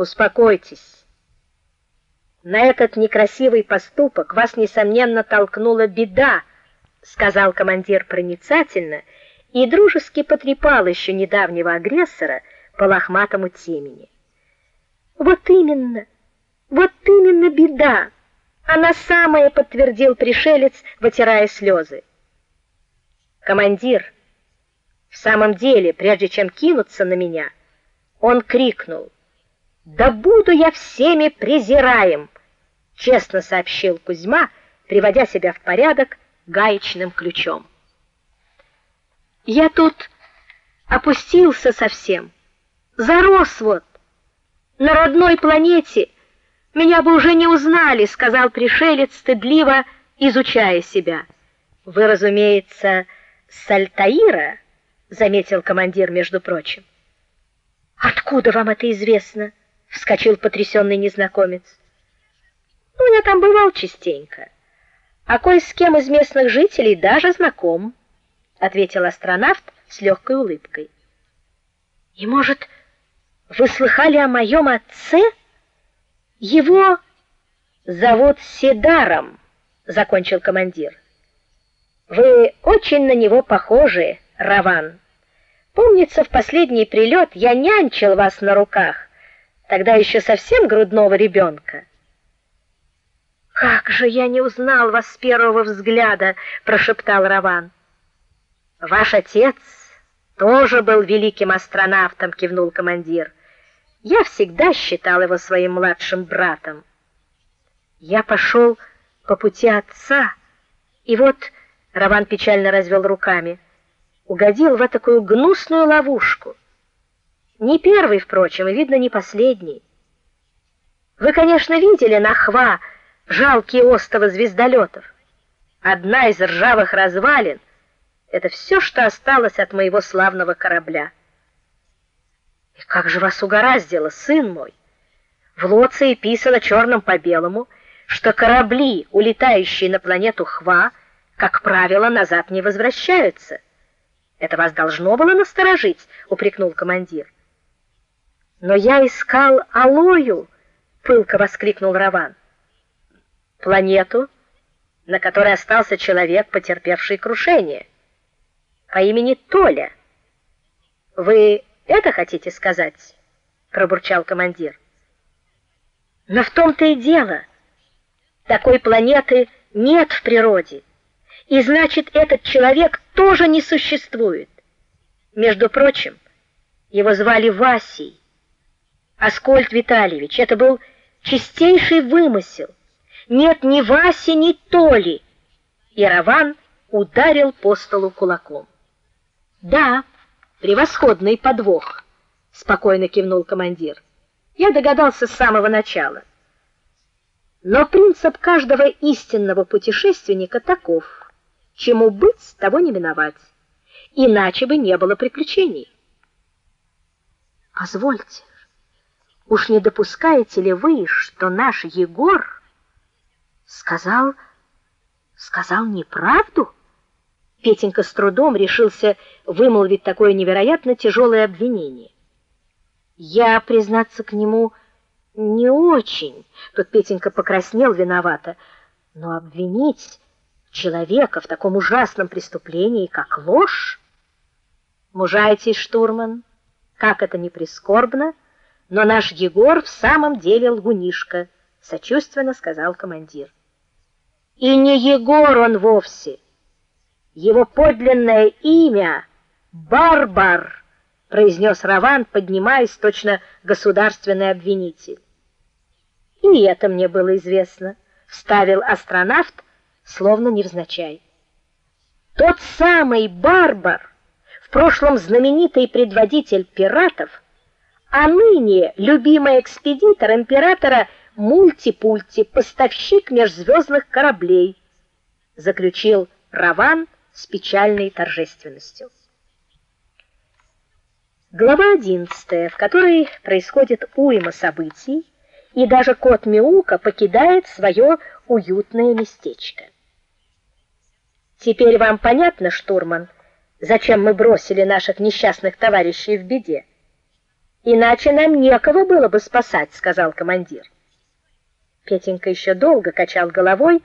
Успокойтесь. На этот некрасивый поступок вас несомненно толкнула беда, сказал командир проницательно и дружески потрепал еще недавнего агрессора по лохматому темени. Вот именно. Вот именно беда. Она самая, подтвердил пришелец, вытирая слезы. Командир, в самом деле, прежде чем кинуться на меня, он крикнул: "Да буду я всеми презираем!" честно сообщил Кузьма, приводя себя в порядок гаечным ключом. Я тут опустился совсем. Зарос вот. На родной планете меня бы уже не узнали, сказал пришелец стыдливо, изучая себя. Вы, разумеется, с Альтаира, заметил командир, между прочим. Откуда вам это известно? Вскочил потрясенный незнакомец. Ну, я там бывал частенько. А кое с кем из местных жителей даже знаком, ответил астронавт с легкой улыбкой. И может, вы слыхали о моем отце? Его зовут Сидаром, закончил командир. Вы очень на него похожи, Раван. Помнится, в последний прилет я нянчил вас на руках, тогда еще совсем грудного ребенка. Как же я не узнал вас с первого взгляда, прошептал Раван. Ваш отец тоже был великим астронавтом, кивнул командир. Я всегда считал его своим младшим братом. Я пошел по пути отца, и вот Раван печально развел руками. Угодил в такую гнусную ловушку. Не первый, впрочем, и видно не последний. Вы, конечно, видели на Хва жалкие остовы звездолетов. Одна из ржавых развалин это все, что осталось от моего славного корабля. И как же вас угораздило, сын мой? В Лоции писано черным по белому, что корабли, улетающие на планету Хва, как правило, назад не возвращаются. Это вас должно было насторожить, упрекнул командир. Но я искал Алою, пылко воскликнул Раван. Планету, на которой остался человек, потерпевший крушение по имени Толя. Вы это хотите сказать? пробурчал командир. Но в том-то и дело. Такой планеты нет в природе. И значит, этот человек тоже не существует. Между прочим, его звали Васей. Аскольд Витальевич, это был чистейший вымысел. Нет ни Васи, ни Толи. И ударил по столу кулаком. Да, превосходный подвох, спокойно кивнул командир. Я догадался с самого начала. Но принцип каждого истинного путешественника таков: чему быть, того не миновать. Иначе бы не было приключений. Позвольте, уж не допускаете ли вы, что наш Егор сказал сказал неправду? Петенька с трудом решился вымолвить такое невероятно тяжелое обвинение. Я, признаться к нему, не очень. Тут Петенька покраснел виновато, но обвинить человека в таком ужасном преступлении, как ложь, мужайтесь, штурман, как это ни прискорбно, но наш Егор в самом деле лгунишка, сочувственно сказал командир. И не Егор он вовсе. Его подлинное имя Барбар, произнес Раван, поднимаясь точно государственный обвинитель. И это мне было известно, вставил астронавт, словно невзначай. Тот самый Барбар, в прошлом знаменитый предводитель пиратов, а ныне любимый экспедитор императора Мультипульти, поставщик межзвездных кораблей, заключил Раван с печальной торжественностью. Глава 11, в которой происходит уйма событий, и даже кот Мяука покидает свое уютное местечко. Теперь вам понятно, штурман, зачем мы бросили наших несчастных товарищей в беде? Иначе нам некого было бы спасать, сказал командир. Петенька еще долго качал головой,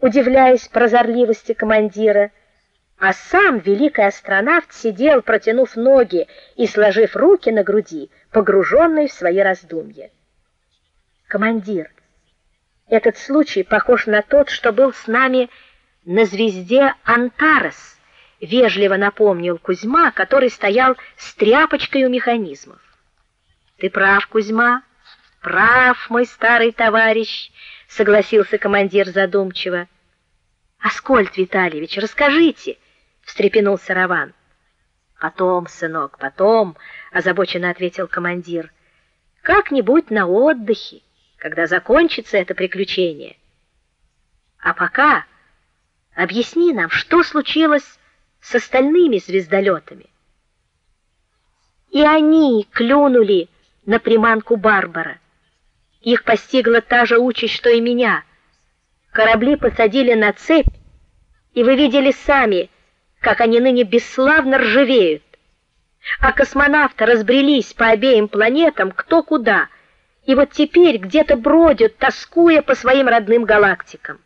удивляясь прозорливости командира, а сам великий астронавт сидел, протянув ноги и сложив руки на груди, погруженный в свои раздумья. Командир, этот случай похож на тот, что был с нами на звезде Антарес, вежливо напомнил Кузьма, который стоял с тряпочкой у механизмов. Ты прав, Кузьма. Прав, мой старый товарищ, согласился командир задумчиво. Аскольд Витальевич, расскажите, встрепенулся Раван. Потом, сынок, потом, озабоченно ответил командир. Как-нибудь на отдыхе, когда закончится это приключение. А пока объясни нам, что случилось с остальными звездолетами. И они клюнули на приманку Барбара. Их постигла та же участь, что и меня. Корабли посадили на цепь, и вы видели сами, как они ныне бесславно ржавеют. А космонавты разбрелись по обеим планетам кто куда, и вот теперь где-то бродят, тоскуя по своим родным галактикам.